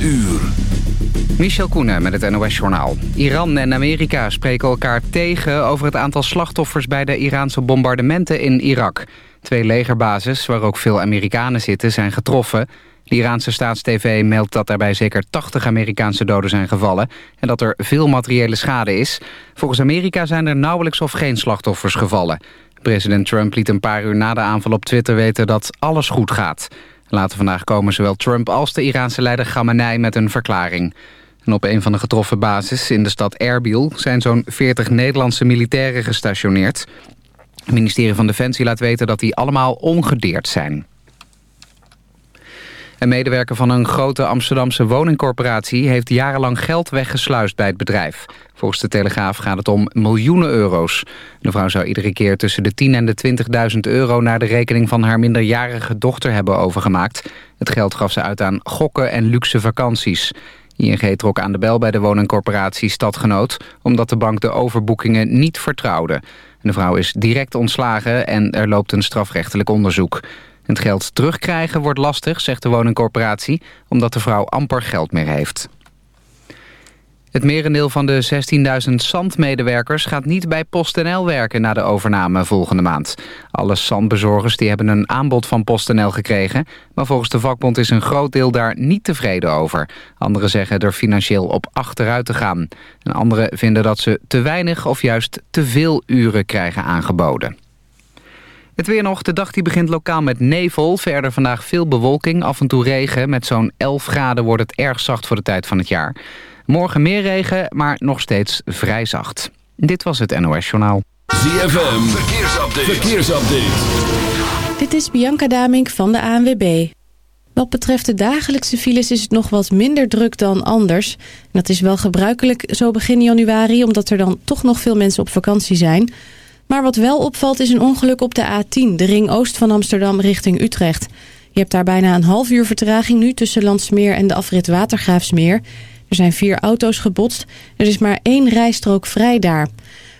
uur. Michel Koenen met het NOS-journaal. Iran en Amerika spreken elkaar tegen over het aantal slachtoffers... bij de Iraanse bombardementen in Irak. Twee legerbases, waar ook veel Amerikanen zitten, zijn getroffen. De Iraanse staatstv meldt dat daarbij zeker 80 Amerikaanse doden zijn gevallen... en dat er veel materiële schade is. Volgens Amerika zijn er nauwelijks of geen slachtoffers gevallen. President Trump liet een paar uur na de aanval op Twitter weten dat alles goed gaat... Later vandaag komen zowel Trump als de Iraanse leider Khamenei met een verklaring. En op een van de getroffen bases in de stad Erbil... zijn zo'n 40 Nederlandse militairen gestationeerd. Het ministerie van Defensie laat weten dat die allemaal ongedeerd zijn. Een medewerker van een grote Amsterdamse woningcorporatie... heeft jarenlang geld weggesluist bij het bedrijf. Volgens de Telegraaf gaat het om miljoenen euro's. De vrouw zou iedere keer tussen de 10 en de 20.000 euro... naar de rekening van haar minderjarige dochter hebben overgemaakt. Het geld gaf ze uit aan gokken en luxe vakanties. ING trok aan de bel bij de woningcorporatie Stadgenoot... omdat de bank de overboekingen niet vertrouwde. De vrouw is direct ontslagen en er loopt een strafrechtelijk onderzoek. Het geld terugkrijgen wordt lastig, zegt de woningcorporatie... omdat de vrouw amper geld meer heeft. Het merendeel van de 16.000 zandmedewerkers gaat niet bij PostNL werken na de overname volgende maand. Alle zandbezorgers die hebben een aanbod van PostNL gekregen, maar volgens de vakbond is een groot deel daar niet tevreden over. Anderen zeggen er financieel op achteruit te gaan. En anderen vinden dat ze te weinig of juist te veel uren krijgen aangeboden. Het weer nog. De dag die begint lokaal met nevel. Verder vandaag veel bewolking, af en toe regen. Met zo'n 11 graden wordt het erg zacht voor de tijd van het jaar. Morgen meer regen, maar nog steeds vrij zacht. Dit was het NOS Journaal. ZFM, verkeersupdate. verkeersupdate. Dit is Bianca Damink van de ANWB. Wat betreft de dagelijkse files is het nog wat minder druk dan anders. dat is wel gebruikelijk zo begin januari... omdat er dan toch nog veel mensen op vakantie zijn... Maar wat wel opvalt is een ongeluk op de A10, de ring oost van Amsterdam richting Utrecht. Je hebt daar bijna een half uur vertraging nu tussen Landsmeer en de afrit Watergraafsmeer. Er zijn vier auto's gebotst. Er is maar één rijstrook vrij daar.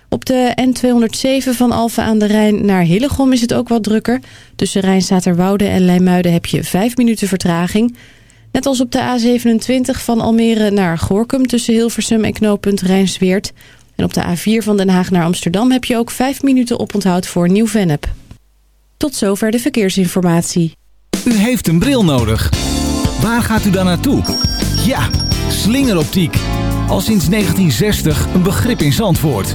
Op de N207 van Alphen aan de Rijn naar Hillegom is het ook wat drukker. Tussen Rijnstaterwoude en Leimuiden heb je vijf minuten vertraging. Net als op de A27 van Almere naar Gorkum tussen Hilversum en knooppunt Rijnsweert. En op de A4 van Den Haag naar Amsterdam heb je ook 5 minuten oponthoud voor Nieuw-Vennep. Tot zover de verkeersinformatie. U heeft een bril nodig. Waar gaat u dan naartoe? Ja, slingeroptiek. Al sinds 1960 een begrip in Zandvoort.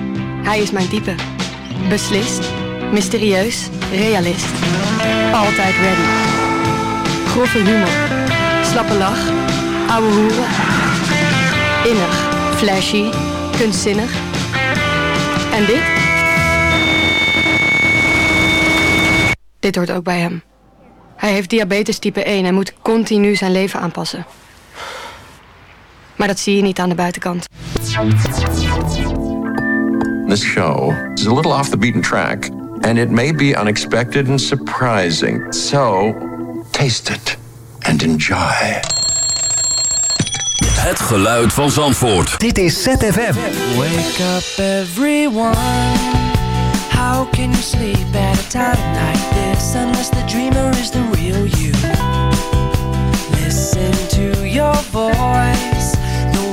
Hij is mijn type. Beslist, mysterieus, realist. Altijd ready. Grove humor. Slappe lach. Ouwe hoeren. Innig, flashy, kunstzinnig. En dit? Dit hoort ook bij hem. Hij heeft diabetes type 1 en moet continu zijn leven aanpassen. Maar dat zie je niet aan de buitenkant. this show is a little off the beaten track, and it may be unexpected and surprising. So, taste it and enjoy. Het geluid van Zandvoort. Dit is ZFM. Wake up everyone. How can you sleep at a time like this unless the dreamer is the real you? Listen to your voice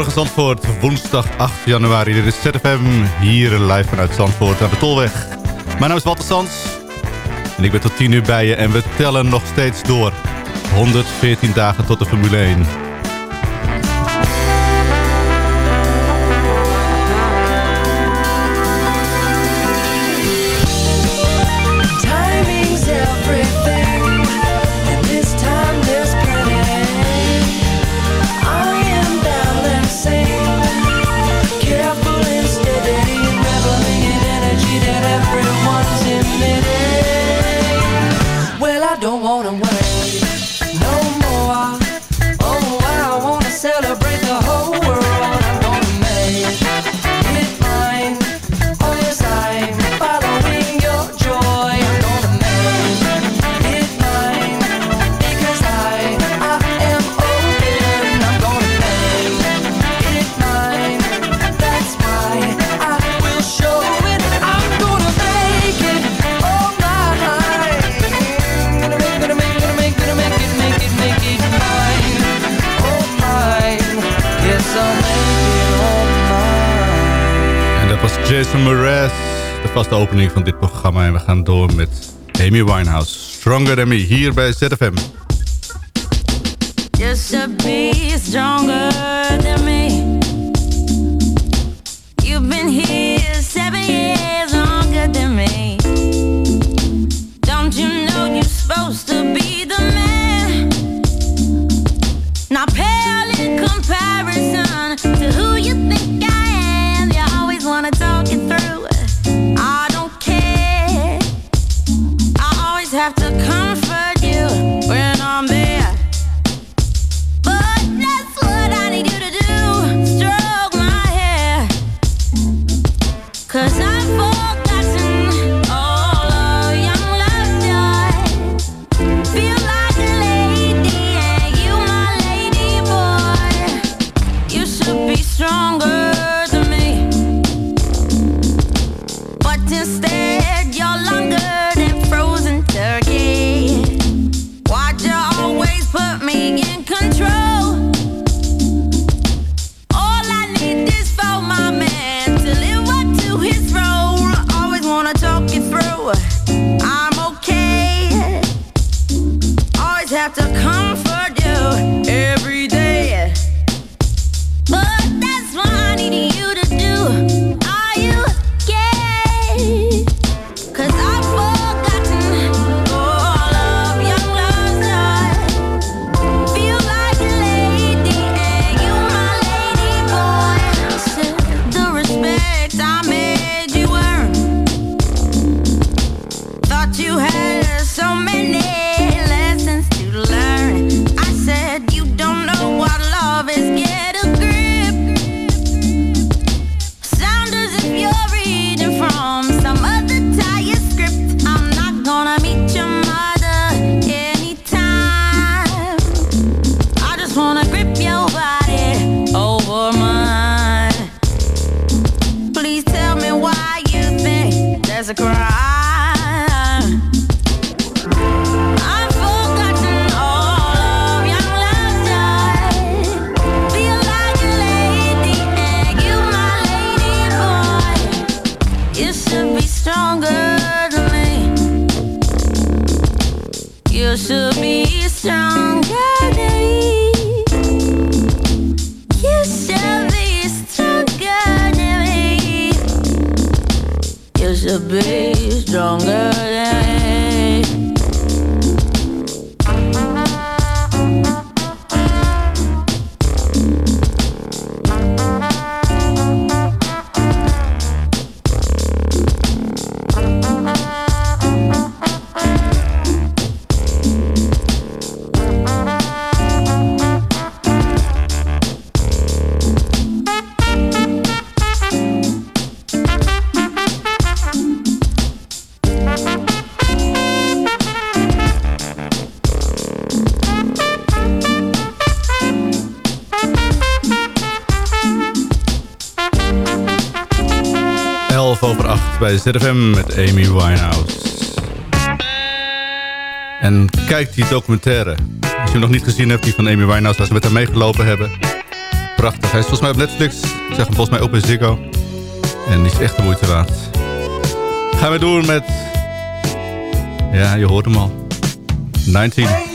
Goedemorgen Zandvoort, woensdag 8 januari. Dit is ZFM, hier live vanuit Zandvoort aan de Tolweg. Mijn naam is Walter Sands en ik ben tot 10 uur bij je en we tellen nog steeds door. 114 dagen tot de Formule 1. Jason Mraz. De vaste opening van dit programma. En we gaan door met Amy Winehouse. Stronger Than Me, hier bij ZFM. Be stronger 8 bij ZFM met Amy Winehouse. En kijk die documentaire. Als je hem nog niet gezien hebt, die van Amy Winehouse... waar ze met haar meegelopen hebben. Prachtig. Hij is volgens mij op Netflix. Ik zeg hem volgens mij op in Ziggo. En die is echt de moeite waard. Gaan we door met... Ja, je hoort hem al. 19.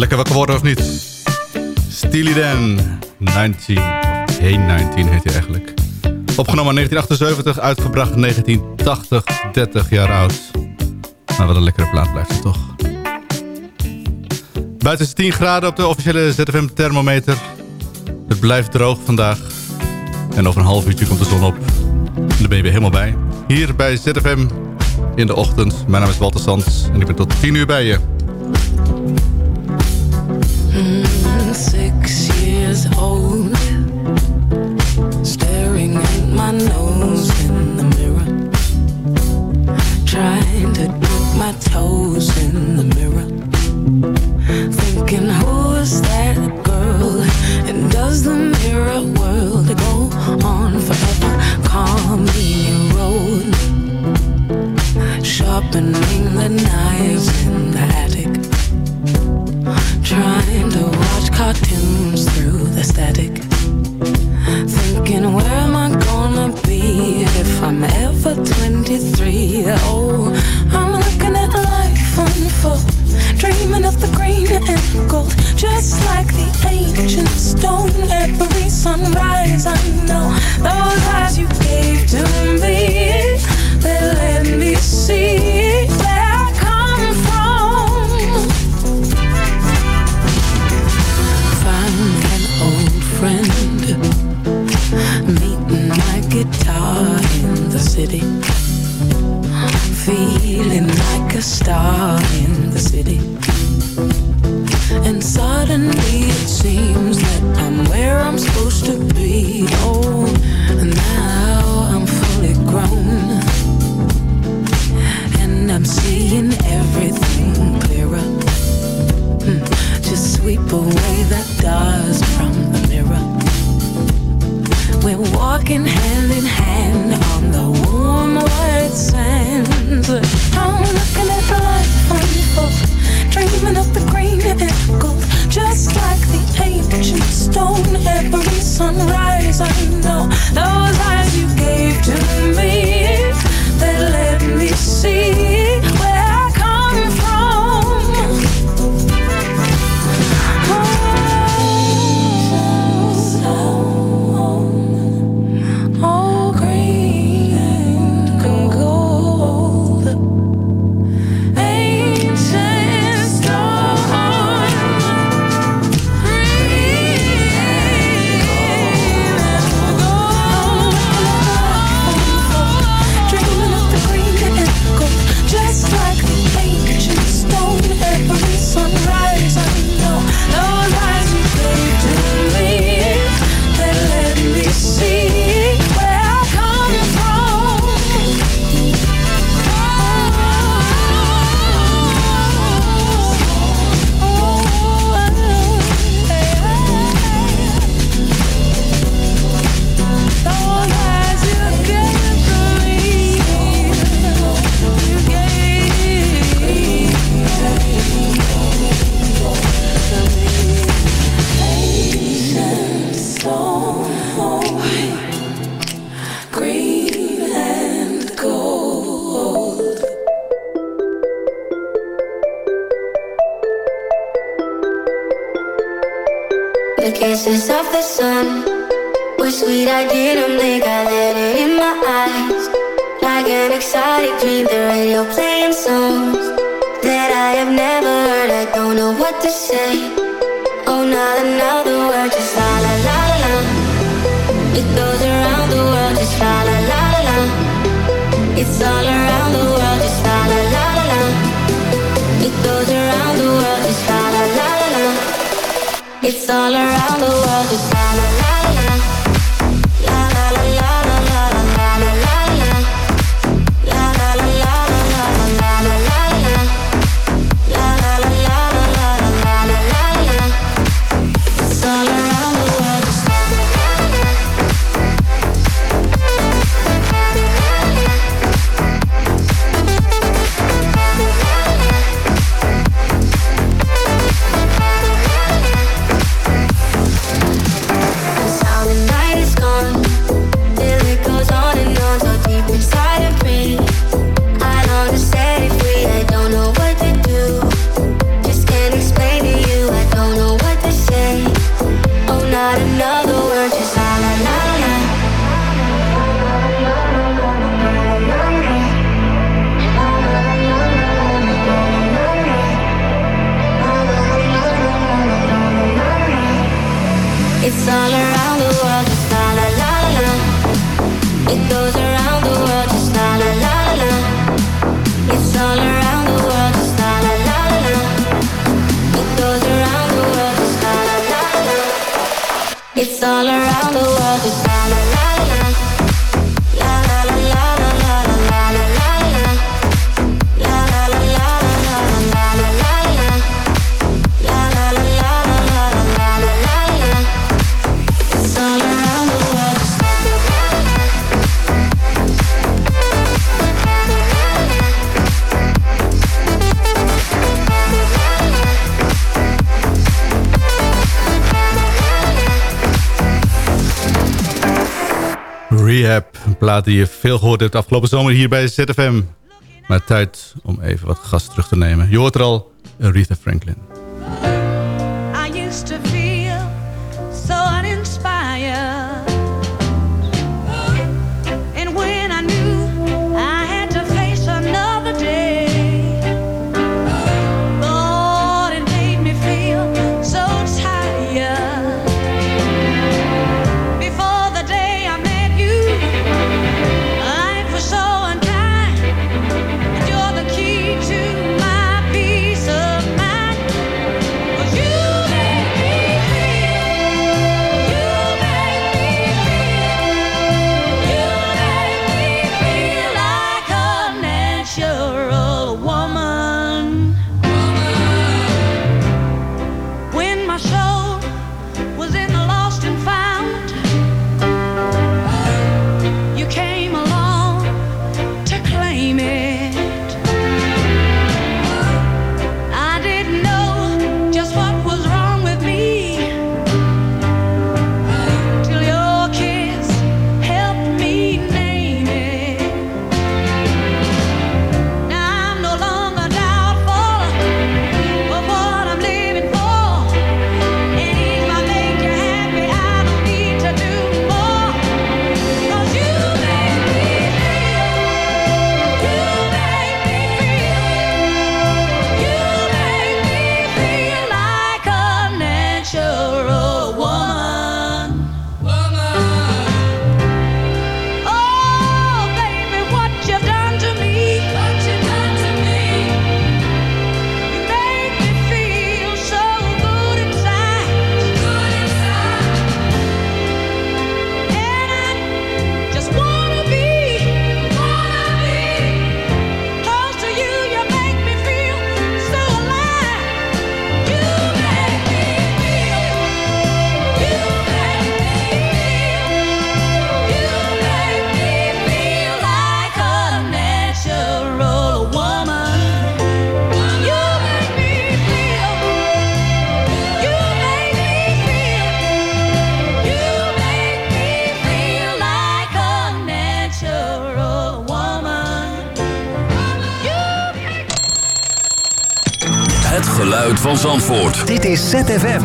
het lekker wakker worden of niet? Steely Dan, 19, hey 19 heet hij eigenlijk. Opgenomen in 1978, uitgebracht 1980, 30 jaar oud. Maar wat een lekkere plaat blijft het toch. Buiten is 10 graden op de officiële ZFM thermometer. Het blijft droog vandaag. En over een half uurtje komt de zon op. En daar ben je weer helemaal bij. Hier bij ZFM in de ochtend. Mijn naam is Walter Sands en ik ben tot 10 uur bij je. Plaat die je veel gehoord hebt afgelopen zomer hier bij ZFM. Maar tijd om even wat gas terug te nemen. Je hoort er al, Aretha Franklin. Van Zandvoort. Dit is ZFM.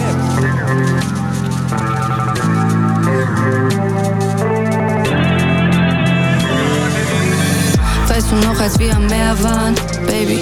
Weißt du noch, als wir am Meer waren, Baby?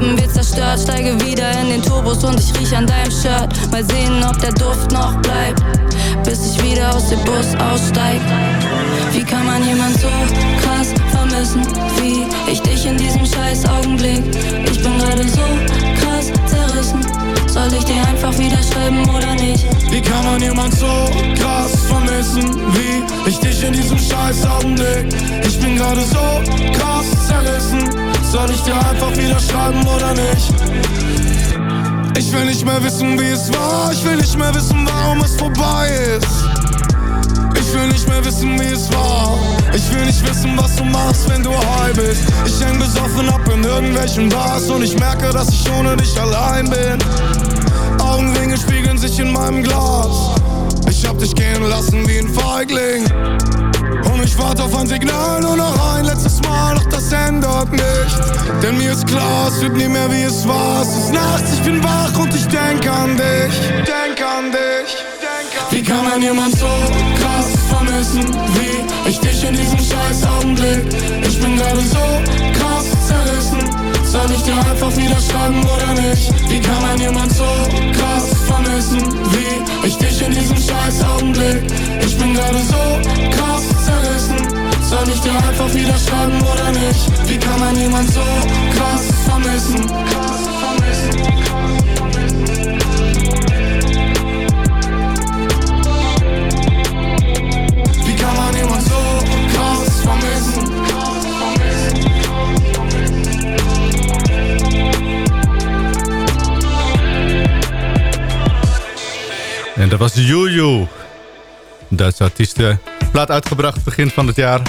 wir zerstört. Steige wieder in den Turbos und ich riech an deinem Shirt. Mal sehen, ob der Duft noch bleibt, bis ich wieder aus dem Bus aussteig. Wie kann man jemand so krass vermissen wie ich dich in diesem scheiß Augenblick? Ich bin gerade so krass zerrissen. Soll ich dir einfach wieder schreiben oder nicht? Wie kann man jemand so krass vermissen wie ich dich in diesem scheiß Augenblick? Ich bin gerade so krass zerrissen. Soll ich dir einfach wieder schreiben oder nicht? Ich will nicht mehr wissen, wie es war. Ich will nicht mehr wissen, warum es vorbei ist. Ich will nicht mehr wissen, wie es war. Ich will nicht wissen, was du machst, wenn du high bist. Ich häng besoffen ab in irgendwelchen Bars und ich merke, dass ich ohne dich allein bin. Augenringe spiegeln sich in meinem Glas. Ich hab dich gehen lassen wie ein Feigling. Und ich warte auf ein Signal, nur noch ein letztes Mal, doch das ändert nichts. Denn mir ist klar, es wird nie mehr wie es war. Es ist nachts, ich bin wach und ich denk an dich. Denk an dich. Wie kann man jemand so krass vermissen wie ich dich in diesem scheiß Augenblick? Ich bin gerade so krass zerrissen. Soll ich dir einfach wieder schreiben oder nicht? Wie kann man jemand so krass vermissen wie ich dich in diesem scheiß Augenblick? Ich bin gerade so krass. Soll ich dir einfach wieder schreiben oder nicht? Wie kann man jemand so krass vermissen? Krass vermissen. Wie kann man jemand so krass vermissen? En dat was Juju. Duitse artieste. Plaat uitgebracht begin van het jaar.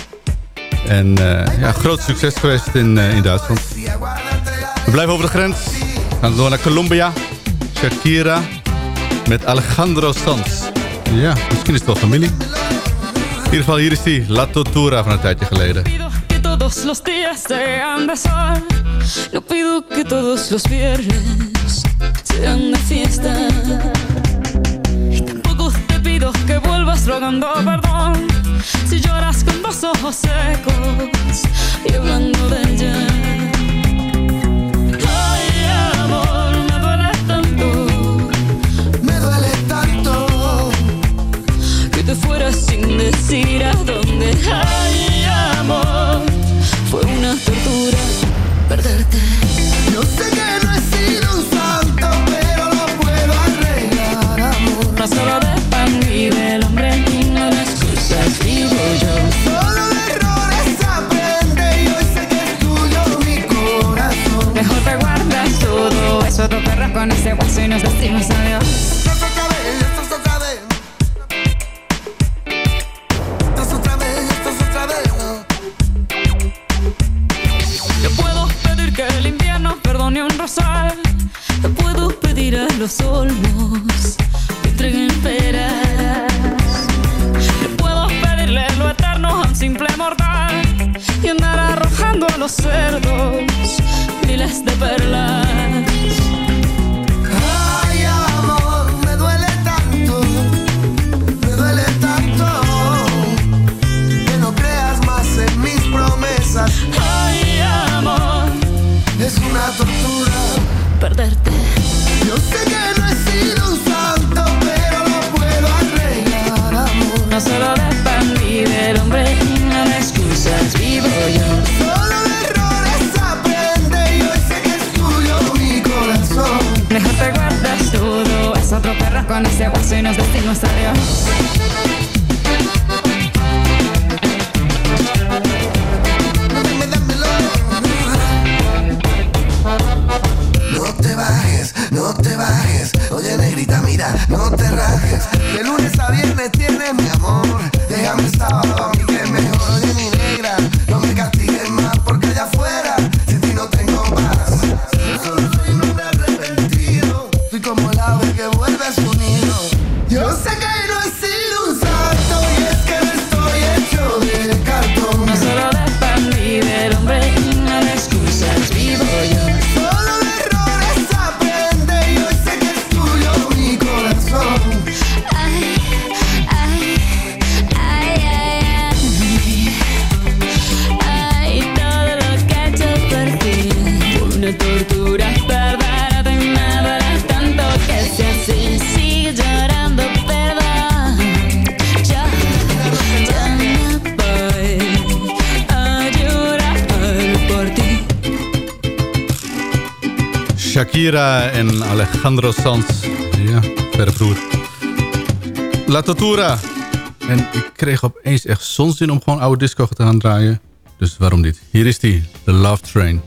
En eh, ja, groot succes geweest in, eh, in Duitsland. We blijven over de grens. We gaan door naar Colombia. Shakira met Alejandro Sanz. Ja, misschien is het wel familie. In ieder geval, hier is die La Tortura van een tijdje geleden. todos los días sean de sol. No pido que todos los viernes sean de fiesta. Y tampoco te pido que vuelvas rogando perdón. Con dos ojos secos y hablando de ella. Ay, amor, me duele tanto. Me duele tanto que te fueras sin decir a dónde. Ay, amor, fue una tortura En Alejandro Sanz. Ja, verder broer. La Tortura. En ik kreeg opeens echt zonzin om gewoon oude disco te gaan draaien. Dus waarom niet? Hier is die, The Love Train.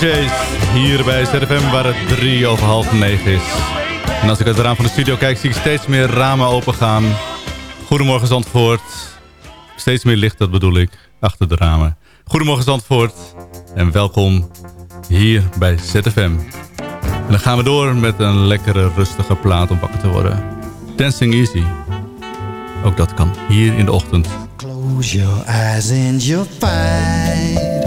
Chase hier bij ZFM waar het drie over half negen is. En als ik uit het raam van de studio kijk zie ik steeds meer ramen opengaan. Goedemorgen Zandvoort. Steeds meer licht, dat bedoel ik, achter de ramen. Goedemorgen Zandvoort en welkom hier bij ZFM. En dan gaan we door met een lekkere rustige plaat om wakker te worden. Dancing Easy. Ook dat kan hier in de ochtend. Close your eyes and your find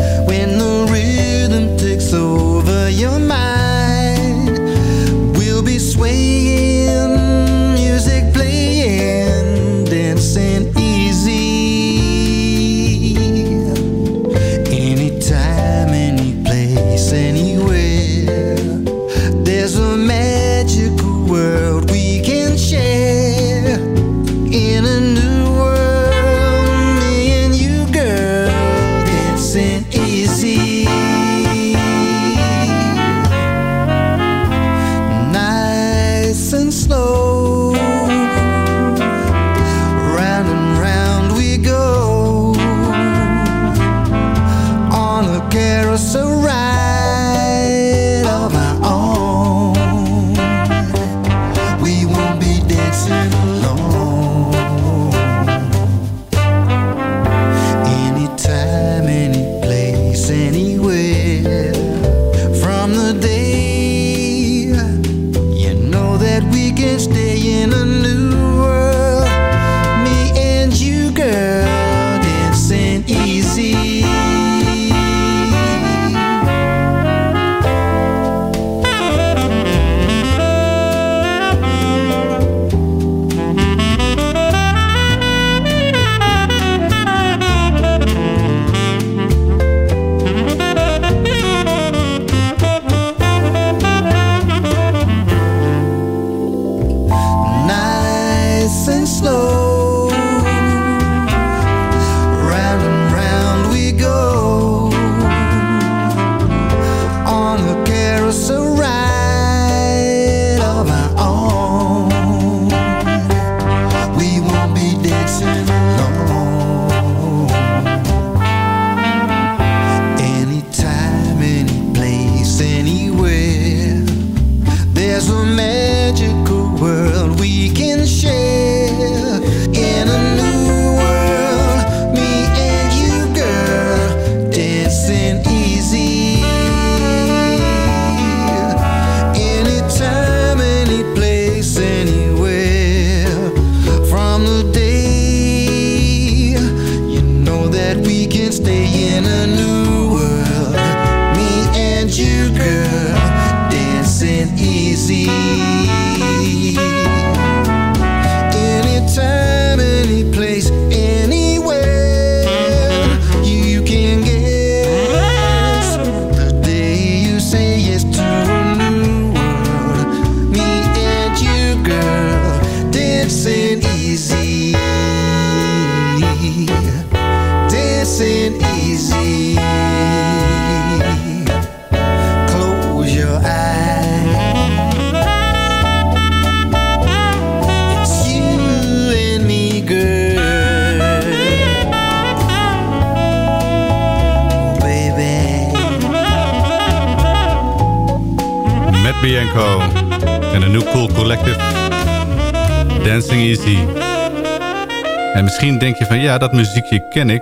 ja, dat muziekje ken ik.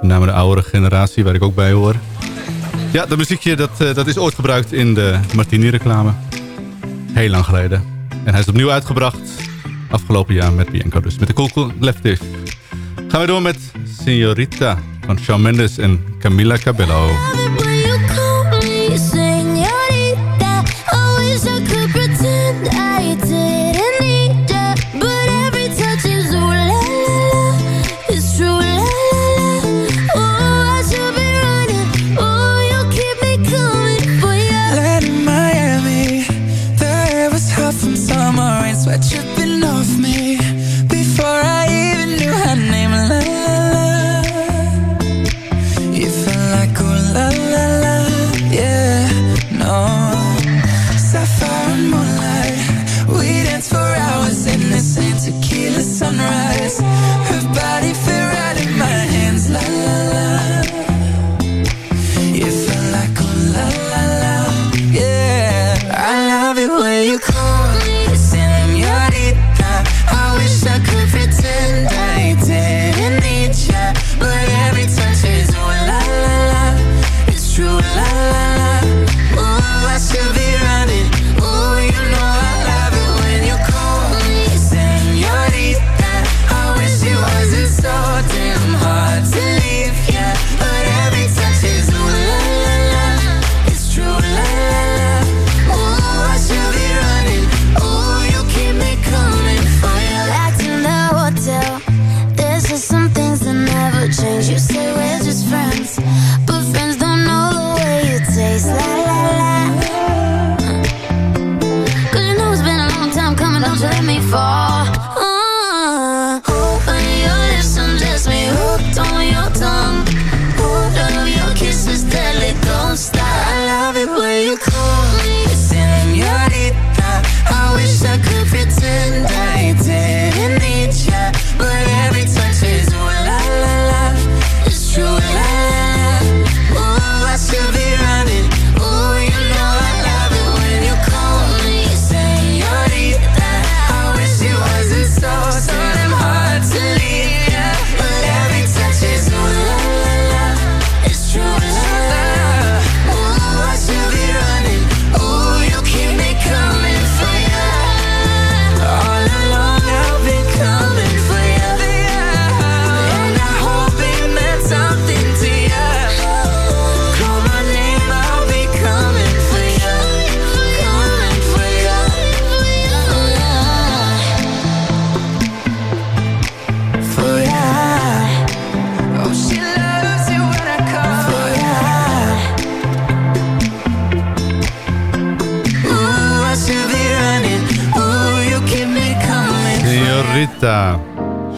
Met name de oudere generatie, waar ik ook bij hoor. Ja, dat muziekje dat, eh, dat is ooit gebruikt in de Martini-reclame. Heel lang geleden. En hij is opnieuw uitgebracht. Afgelopen jaar met Bianco dus. Met de Cool Left Is. Gaan we door met Signorita van Shawn Mendes en Camila Cabello.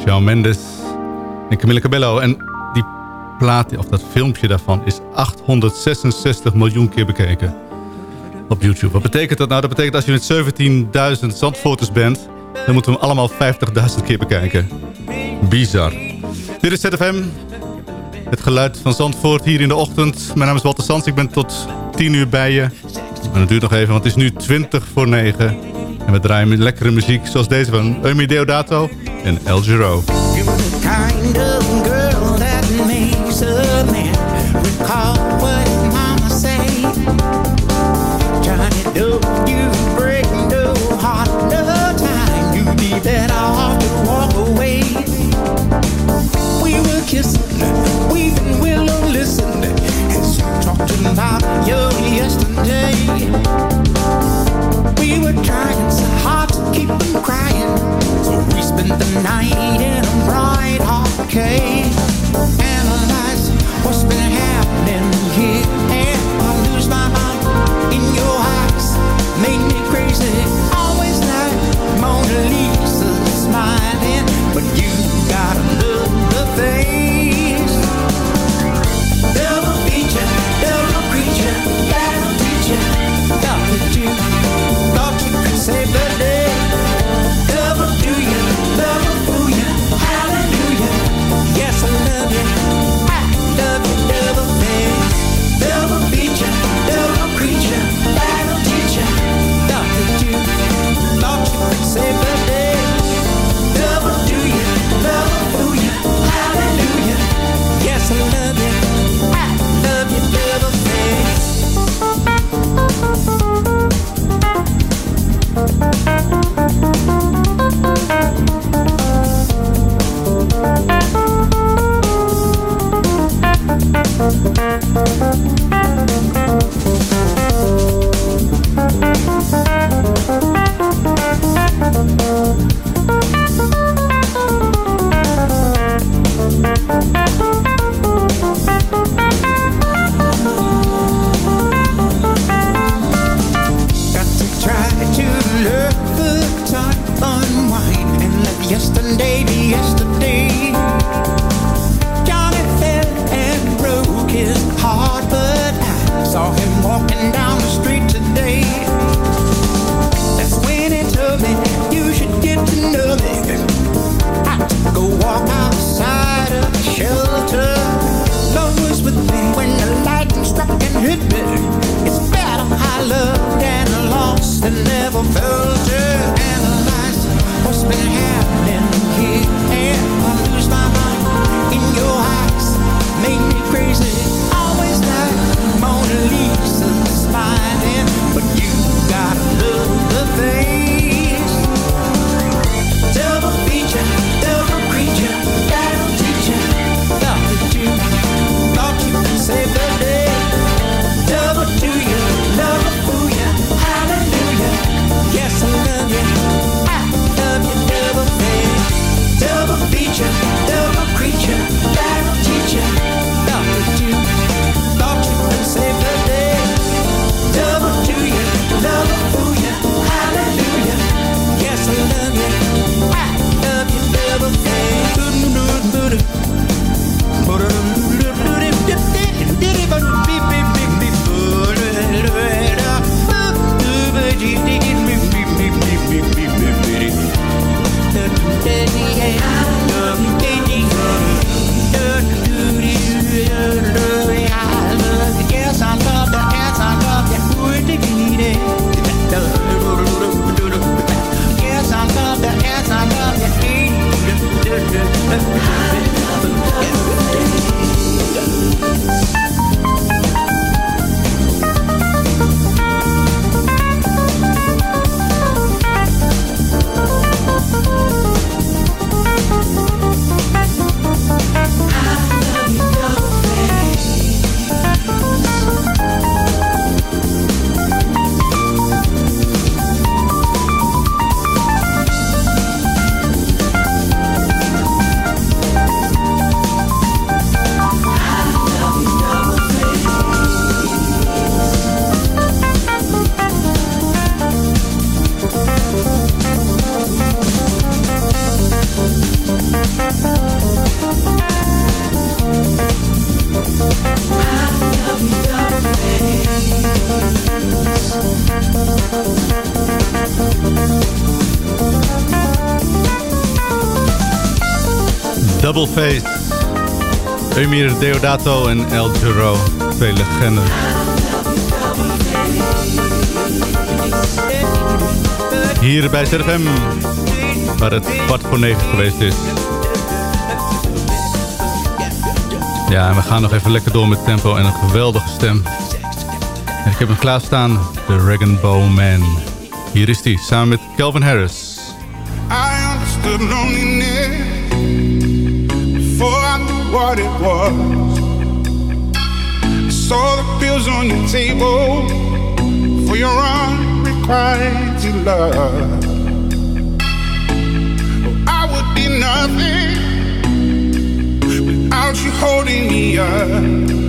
Shawn Mendes en Camille Cabello. En die plaat, of dat filmpje daarvan, is 866 miljoen keer bekeken op YouTube. Wat betekent dat nou? Dat betekent dat als je met 17.000 zandfoto's bent... dan moeten we hem allemaal 50.000 keer bekijken. Bizar. Dit is ZFM. Het geluid van Zandvoort hier in de ochtend. Mijn naam is Walter Sands. Ik ben tot 10 uur bij je. Maar dat duurt nog even, want het is nu 20 voor 9. En we draaien met lekkere muziek zoals deze van Eumi Deodato... en El Giro. You're the kind of girl that makes a man recall. Double. Emir Deodato en El Giro. Twee legenden. Hier bij ZFM. Waar het kwart voor negen geweest is. Ja, en we gaan nog even lekker door met tempo en een geweldige stem. En ik heb hem klaarstaan. De Dragon Bow Man. Hier is hij, samen met Calvin Harris. What it was. I saw the pills on your table for your unrequited love. Oh, I would be nothing without you holding me up.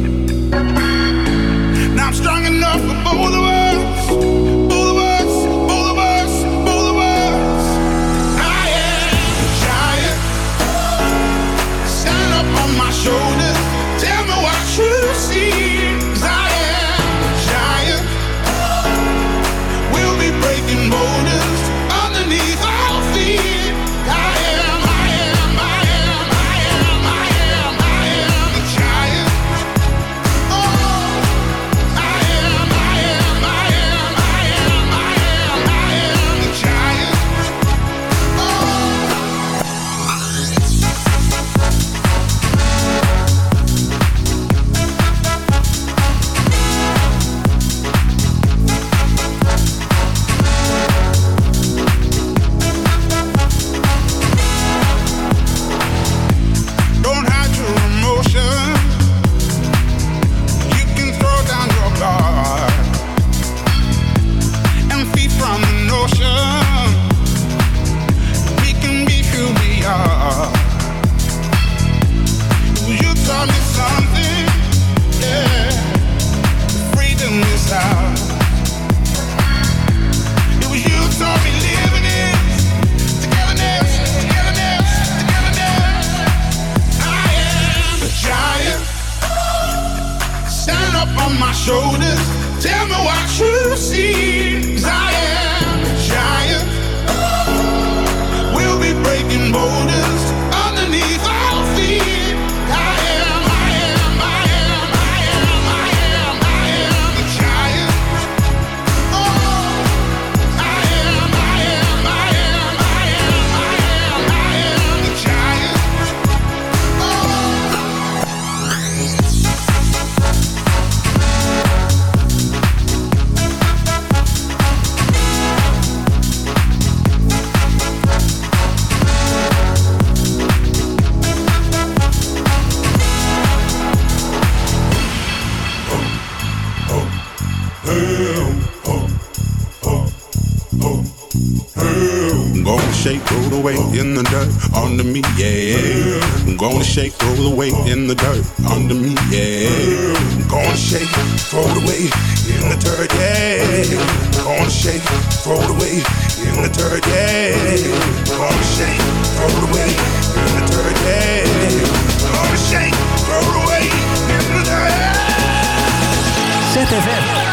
Roll weight in the dirt under me, yeah. Gonna shake, throw the weight in the dirt, yeah. Gonna shake, throw the weight in the dirt, yeah. Gonna shake, throw the weight in the dirt, yeah. Gonna shake, throw the weight in the dirt. ZFM.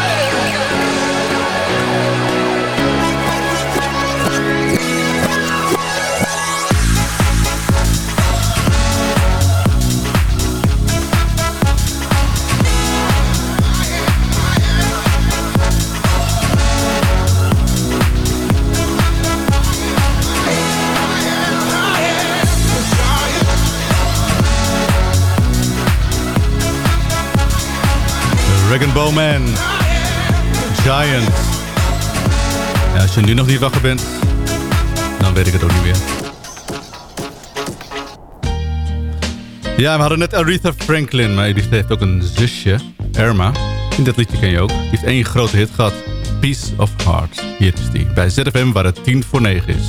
Dragon Bowman. Giant. Als je nu nog niet wakker bent, dan weet ik het ook niet meer. Ja, we hadden net Aretha Franklin, maar die heeft ook een zusje, Irma. En dat liedje ken je ook. Die heeft één grote hit gehad. Peace of Heart. Hier is die. Bij ZFM waar het 10 voor 9 is.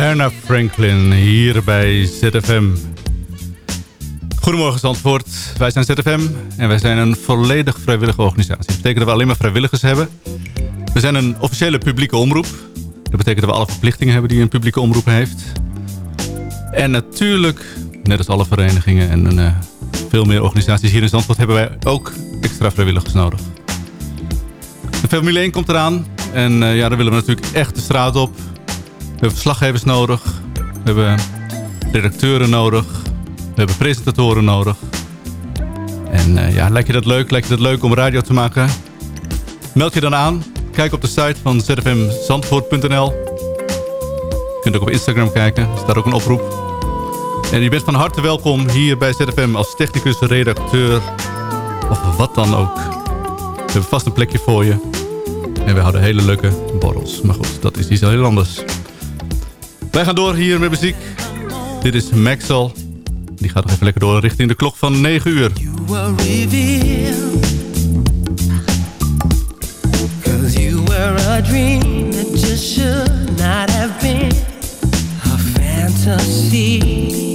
Erna Franklin hier bij ZFM. Goedemorgen Zandvoort, wij zijn ZFM en wij zijn een volledig vrijwillige organisatie. Dat betekent dat we alleen maar vrijwilligers hebben. We zijn een officiële publieke omroep. Dat betekent dat we alle verplichtingen hebben die een publieke omroep heeft. En natuurlijk, net als alle verenigingen en eh, veel meer organisaties hier in Zandvoort... hebben wij ook extra vrijwilligers nodig. De Formule 1 komt eraan en eh, ja, dan willen we natuurlijk echt de straat op... We hebben verslaggevers nodig. We hebben redacteuren nodig. We hebben presentatoren nodig. En uh, ja, lijkt je dat leuk? Lijkt je dat leuk om radio te maken? Meld je dan aan. Kijk op de site van zfmzandvoort.nl. Je kunt ook op Instagram kijken. Er staat ook een oproep. En je bent van harte welkom hier bij ZFM als technicus, redacteur of wat dan ook. We hebben vast een plekje voor je. En we houden hele leuke borrels. Maar goed, dat is iets heel anders. Wij gaan door hier met muziek. Dit is Maxwell. Die gaat nog even lekker door richting de klok van 9 uur. you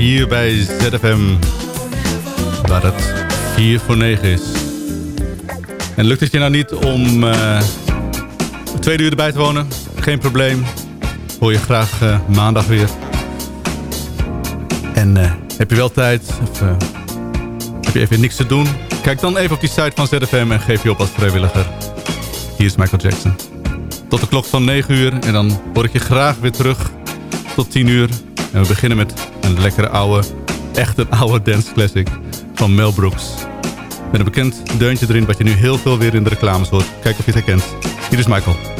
Hier bij ZFM. Waar het 4 voor 9 is. En lukt het je nou niet om eh twee uur erbij te wonen? Geen probleem. Hoor je graag eh, maandag weer. En eh, heb je wel tijd? Of heb je even niks te doen? Kijk dan even op die site van ZFM en geef je op als vrijwilliger. Hier is Michael Jackson. Tot de klok van 9 uur. En dan hoor ik je graag weer terug tot 10 uur. En we beginnen met een lekkere oude, echt een oude dance classic van Mel Brooks. Met een bekend deuntje erin wat je nu heel veel weer in de reclames hoort. Kijk of je het herkent. Hier is Michael.